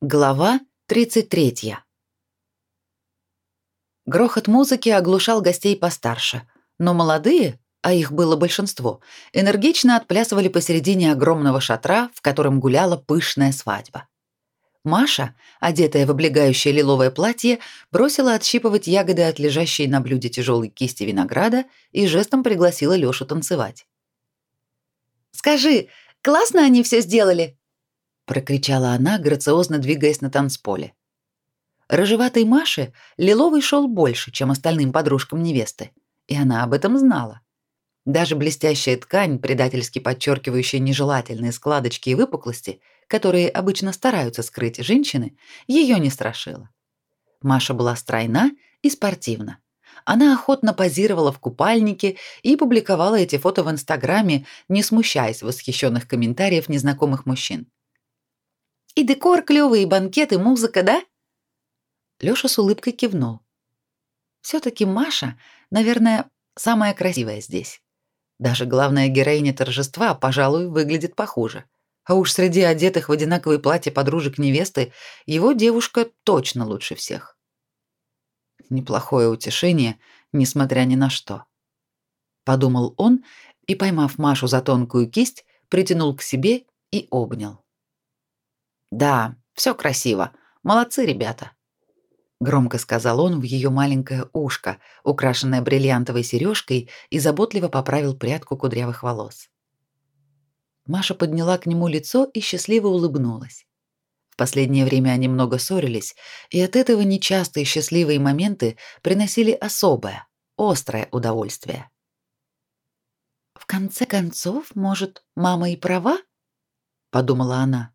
Глава 33. Грохот музыки оглушал гостей постарше, но молодые, а их было большинство, энергично отплясывали посередине огромного шатра, в котором гуляла пышная свадьба. Маша, одетая в облегающее лиловое платье, бросила отщипывать ягоды от лежащей на блюде тяжелой кисти винограда и жестом пригласила Лёшу танцевать. «Скажи, классно они все сделали?» Прокричала она, грациозно двигаясь на танцполе. Рыжеватой Маше лиловый шел больше, чем остальным подружкам невесты, и она об этом знала. Даже блестящая ткань, предательски подчеркивающая нежелательные складочки и выпуклости, которые обычно стараются скрыть женщины, ее не страшила. Маша была стройна и спортивна. Она охотно позировала в купальнике и публиковала эти фото в Инстаграме, не смущаясь восхищенных комментариев незнакомых мужчин. И декор клёвый, и банкет, и музыка, да?» Лёша с улыбкой кивнул. все таки Маша, наверное, самая красивая здесь. Даже главная героиня торжества, пожалуй, выглядит похуже. А уж среди одетых в одинаковые платья подружек невесты его девушка точно лучше всех. Неплохое утешение, несмотря ни на что. Подумал он и, поймав Машу за тонкую кисть, притянул к себе и обнял. Да, все красиво. Молодцы, ребята. Громко сказал он в ее маленькое ушко, украшенное бриллиантовой сережкой, и заботливо поправил прядку кудрявых волос. Маша подняла к нему лицо и счастливо улыбнулась. В последнее время они много ссорились, и от этого нечастые счастливые моменты приносили особое, острое удовольствие. В конце концов, может, мама и права? подумала она.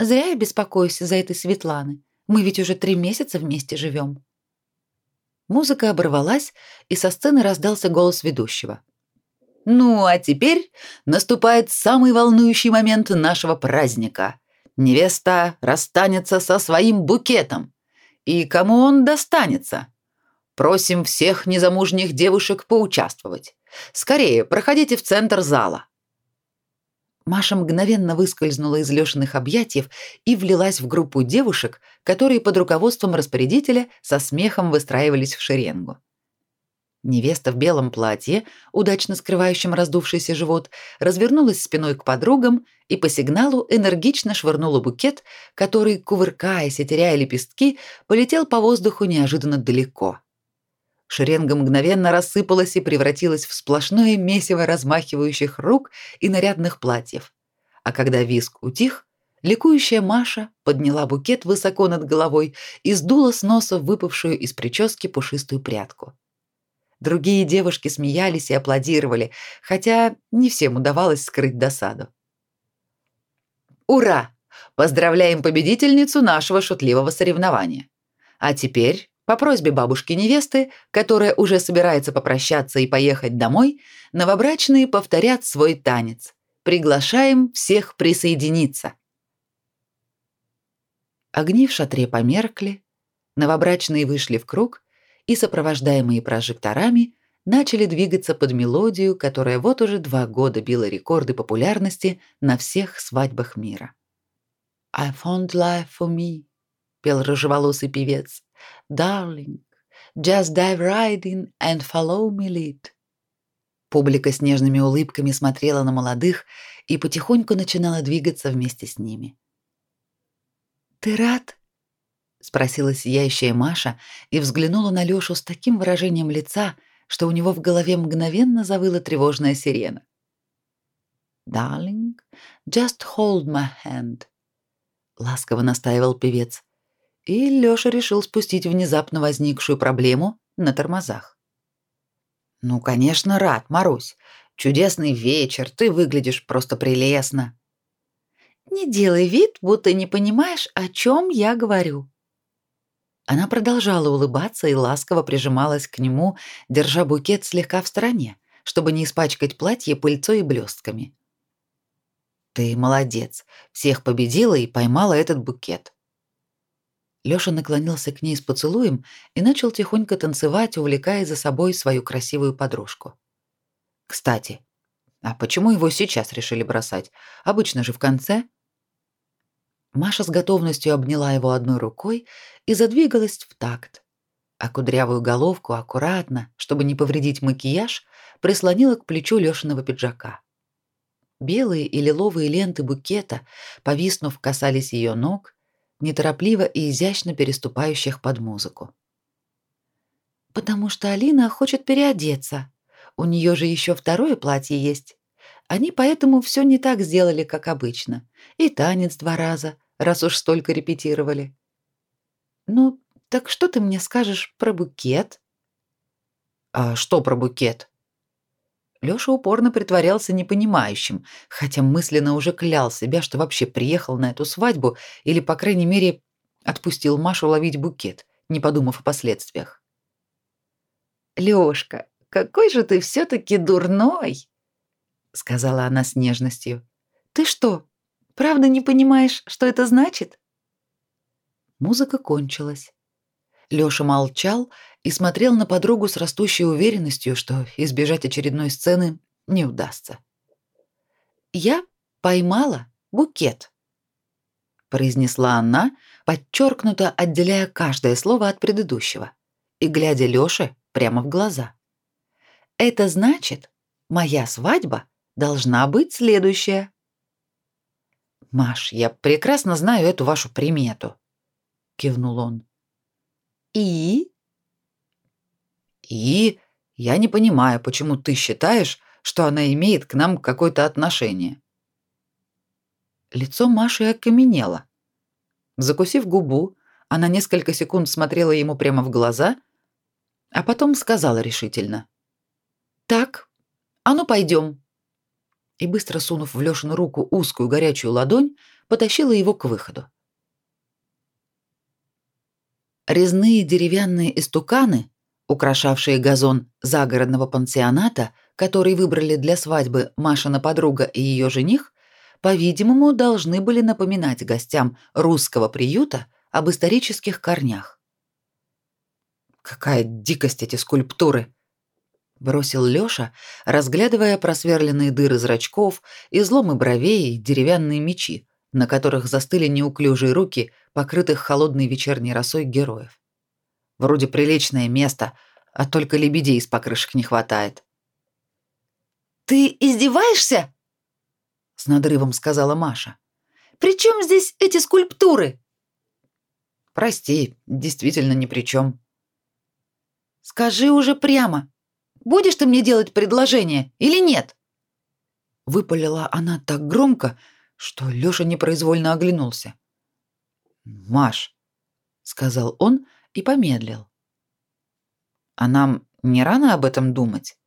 Зря я беспокоюсь за этой Светланы. Мы ведь уже три месяца вместе живем. Музыка оборвалась, и со сцены раздался голос ведущего. «Ну, а теперь наступает самый волнующий момент нашего праздника. Невеста расстанется со своим букетом. И кому он достанется? Просим всех незамужних девушек поучаствовать. Скорее, проходите в центр зала. Маша мгновенно выскользнула из Лёшиных объятий и влилась в группу девушек, которые под руководством распорядителя со смехом выстраивались в шеренгу. Невеста в белом платье, удачно скрывающем раздувшийся живот, развернулась спиной к подругам и по сигналу энергично швырнула букет, который, кувыркаясь и теряя лепестки, полетел по воздуху неожиданно далеко. Шеренга мгновенно рассыпалась и превратилась в сплошное месиво размахивающих рук и нарядных платьев. А когда виск утих, ликующая Маша подняла букет высоко над головой и сдула с носа выпавшую из прически пушистую прядку. Другие девушки смеялись и аплодировали, хотя не всем удавалось скрыть досаду. Ура! Поздравляем победительницу нашего шутливого соревнования. А теперь по просьбе бабушки-невесты, которая уже собирается попрощаться и поехать домой, новобрачные повторят свой танец. Приглашаем всех присоединиться. Огни в шатре померкли, новобрачные вышли в круг и, сопровождаемые прожекторами, начали двигаться под мелодию, которая вот уже два года била рекорды популярности на всех свадьбах мира. «I found life for me», — пел рыжеволосый певец. Darling, just dive right in and follow me lead. Публика с нежными улыбками смотрела на молодых и потихоньку начинала двигаться вместе с ними. «Ты рад?» — спросила сияющая Маша и взглянула на Лёшу с таким выражением лица, что у него в голове мгновенно завыла тревожная сирена. «Darling, just hold my hand», — ласково настаивал певец и Лёша решил спустить внезапно возникшую проблему на тормозах. «Ну, конечно, рад, Марусь. Чудесный вечер, ты выглядишь просто прелестно». «Не делай вид, будто не понимаешь, о чем я говорю». Она продолжала улыбаться и ласково прижималась к нему, держа букет слегка в стороне, чтобы не испачкать платье пыльцой и блестками. «Ты молодец, всех победила и поймала этот букет. Лёша наклонился к ней с поцелуем и начал тихонько танцевать, увлекая за собой свою красивую подружку. Кстати, а почему его сейчас решили бросать? Обычно же в конце. Маша с готовностью обняла его одной рукой и задвигалась в такт. А кудрявую головку аккуратно, чтобы не повредить макияж, прислонила к плечу Лёшиного пиджака. Белые и лиловые ленты букета, повиснув, касались ее ног, неторопливо и изящно переступающих под музыку. «Потому что Алина хочет переодеться. У нее же еще второе платье есть. Они поэтому все не так сделали, как обычно. И танец два раза, раз уж столько репетировали. Ну, так что ты мне скажешь про букет? А что про букет? Лёша упорно притворялся непонимающим, хотя мысленно уже клял себя, что вообще приехал на эту свадьбу или, по крайней мере, отпустил Машу ловить букет, не подумав о последствиях. «Лёшка, какой же ты все таки дурной!» — сказала она с нежностью. «Ты что, Правда не понимаешь, что это значит?» Музыка кончилась. Лёша молчал и смотрел на подругу с растущей уверенностью, что избежать очередной сцены не удастся. «Я поймала букет», — произнесла она, подчеркнуто отделяя каждое слово от предыдущего и глядя Лёше прямо в глаза. «Это значит, моя свадьба должна быть следующая». «Маш, я прекрасно знаю эту вашу примету», — кивнул он. «И?» «И я не понимаю, почему ты считаешь, что она имеет к нам какое-то отношение». Лицо Маши окаменело. Закусив губу, она несколько секунд смотрела ему прямо в глаза, а потом сказала решительно. «Так, а ну пойдем и, быстро сунув в Лёшину руку узкую горячую ладонь, потащила его к выходу. Резные деревянные истуканы, украшавшие газон загородного пансионата, который выбрали для свадьбы Машина подруга и ее жених, по-видимому, должны были напоминать гостям русского приюта об исторических корнях. Какая дикость эти скульптуры, бросил Лёша, разглядывая просверленные дыры зрачков, изломы бровей и деревянные мечи, на которых застыли неуклюжие руки, покрытых холодной вечерней росой героев. Вроде приличное место, а только лебедей из покрышек не хватает. Ты издеваешься? с надрывом сказала Маша. При чем здесь эти скульптуры? Прости, действительно ни при чем. Скажи уже прямо, Будешь ты мне делать предложение или нет?» Выпалила она так громко, что Лёша непроизвольно оглянулся. «Маш», — сказал он и помедлил. «А нам не рано об этом думать?»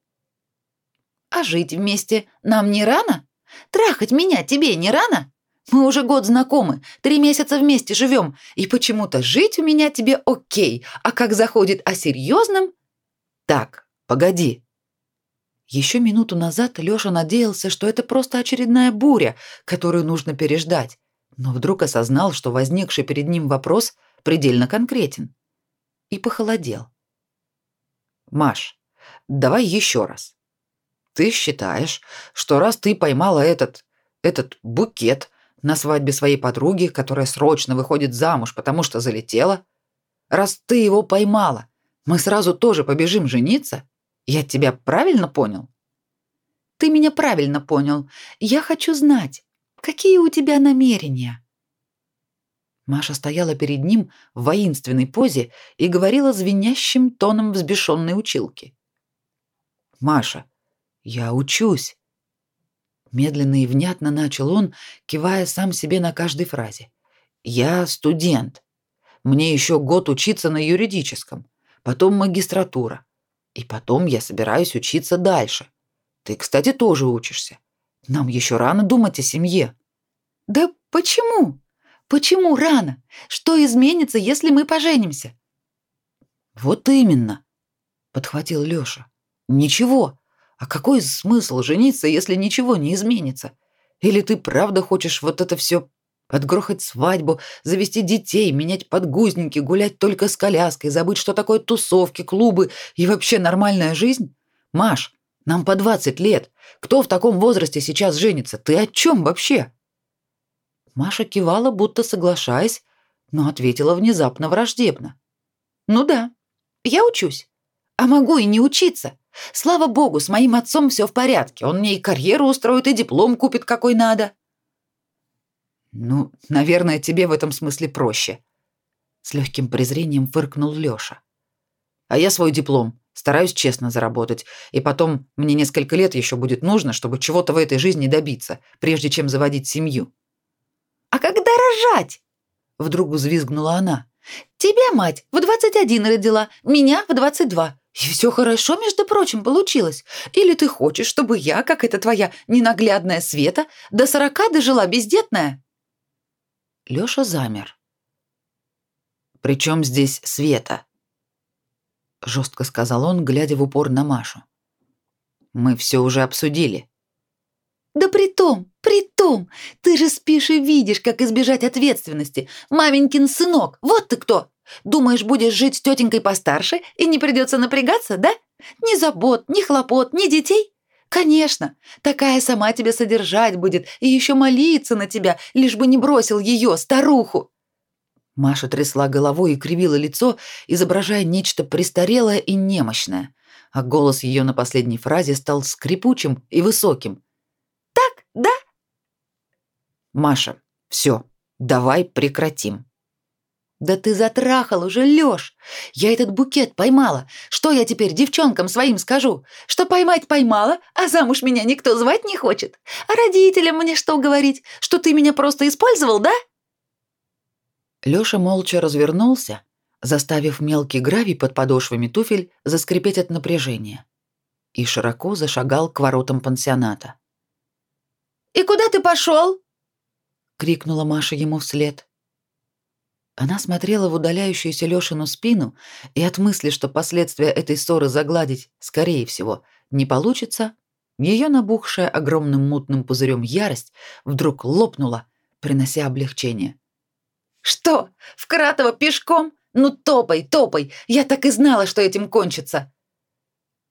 «А жить вместе нам не рано? Трахать меня тебе не рано? Мы уже год знакомы, три месяца вместе живем, и почему-то жить у меня тебе окей, а как заходит о серьезном...» «Так, Погоди. Еще минуту назад Лёша надеялся, что это просто очередная буря, которую нужно переждать, но вдруг осознал, что возникший перед ним вопрос предельно конкретен. И похолодел. Маш, давай еще раз. Ты считаешь, что раз ты поймала этот этот букет на свадьбе своей подруги, которая срочно выходит замуж, потому что залетела, раз ты его поймала, мы сразу тоже побежим жениться? Я тебя правильно понял? Ты меня правильно понял. Я хочу знать, какие у тебя намерения. Маша стояла перед ним в воинственной позе и говорила звенящим тоном взбешенной училки. Маша, я учусь. Медленно и внятно начал он, кивая сам себе на каждой фразе. Я студент. Мне еще год учиться на юридическом, потом магистратура, и потом я собираюсь учиться дальше. Ты, кстати, тоже учишься. Нам еще рано думать о семье. Да почему? Почему рано? Что изменится, если мы поженимся? Вот именно, подхватил Лёша. Ничего. А какой смысл жениться, если ничего не изменится? Или ты правда хочешь вот это все Отгрохать свадьбу, завести детей, менять подгузники, гулять только с коляской, забыть, что такое тусовки, клубы и вообще нормальная жизнь? Маш, нам по 20 лет. Кто в таком возрасте сейчас женится? Ты о чем вообще? Маша кивала, будто соглашаясь, но ответила внезапно враждебно. «Ну да, я учусь. А могу и не учиться. Слава богу, с моим отцом все в порядке. Он мне и карьеру устроит, и диплом купит какой надо». «Ну, наверное, тебе в этом смысле проще», — с легким презрением фыркнул Лёша. «А я свой диплом стараюсь честно заработать, и потом мне несколько лет еще будет нужно, чтобы чего-то в этой жизни добиться, прежде чем заводить семью». «А когда рожать?» — вдруг взвизгнула она. «Тебя, мать, в 21 родила, меня в 22. И все хорошо, между прочим, получилось. Или ты хочешь, чтобы я, как эта твоя ненаглядная Света, до сорока дожила бездетная?» Лёша замер. «Причем здесь Света?» Жестко сказал он, глядя в упор на Машу. «Мы все уже обсудили». «Да при том, при том, ты же спишь и видишь, как избежать ответственности. Маменькин сынок, вот ты кто! Думаешь, будешь жить с тетенькой постарше и не придется напрягаться, да? Ни забот, ни хлопот, ни детей? Конечно, такая сама тебя содержать будет и еще молиться на тебя, лишь бы не бросил ее, старуху. Маша трясла головой и кривила лицо, изображая нечто престарелое и немощное, а голос ее на последней фразе стал скрипучим и высоким. «Маша, все, давай прекратим». «Да ты затрахал уже, Лёш! Я этот букет поймала. Что я теперь девчонкам своим скажу? Что поймать поймала, а замуж меня никто звать не хочет? А родителям мне что говорить? Что ты меня просто использовал, да?» Лёша молча развернулся, заставив мелкий гравий под подошвами туфель заскрипеть от напряжения, и широко зашагал к воротам пансионата. «И куда ты пошел? Крикнула Маша ему вслед. Она смотрела в удаляющуюся Лёшину спину, и от мысли, что последствия этой ссоры загладить, скорее всего, не получится, её набухшая огромным мутным пузырем ярость вдруг лопнула, принося облегчение. «Что, в Кратово пешком? Ну топай, топай! Я так и знала, что этим кончится!»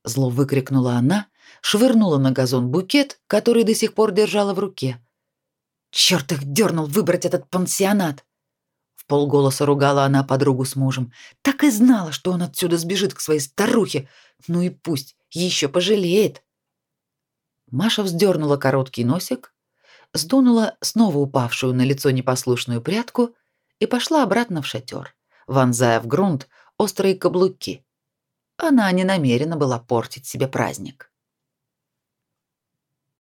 Зло выкрикнула она, швырнула на газон букет, который до сих пор держала в руке. «Чёрт их дернул выбрать этот пансионат!» В полголоса ругала она подругу с мужем. «Так и знала, что он отсюда сбежит к своей старухе. Ну и пусть, еще пожалеет!» Маша вздернула короткий носик, сдунула снова упавшую на лицо непослушную прядку и пошла обратно в шатер, вонзая в грунт острые каблуки. Она не намерена была портить себе праздник.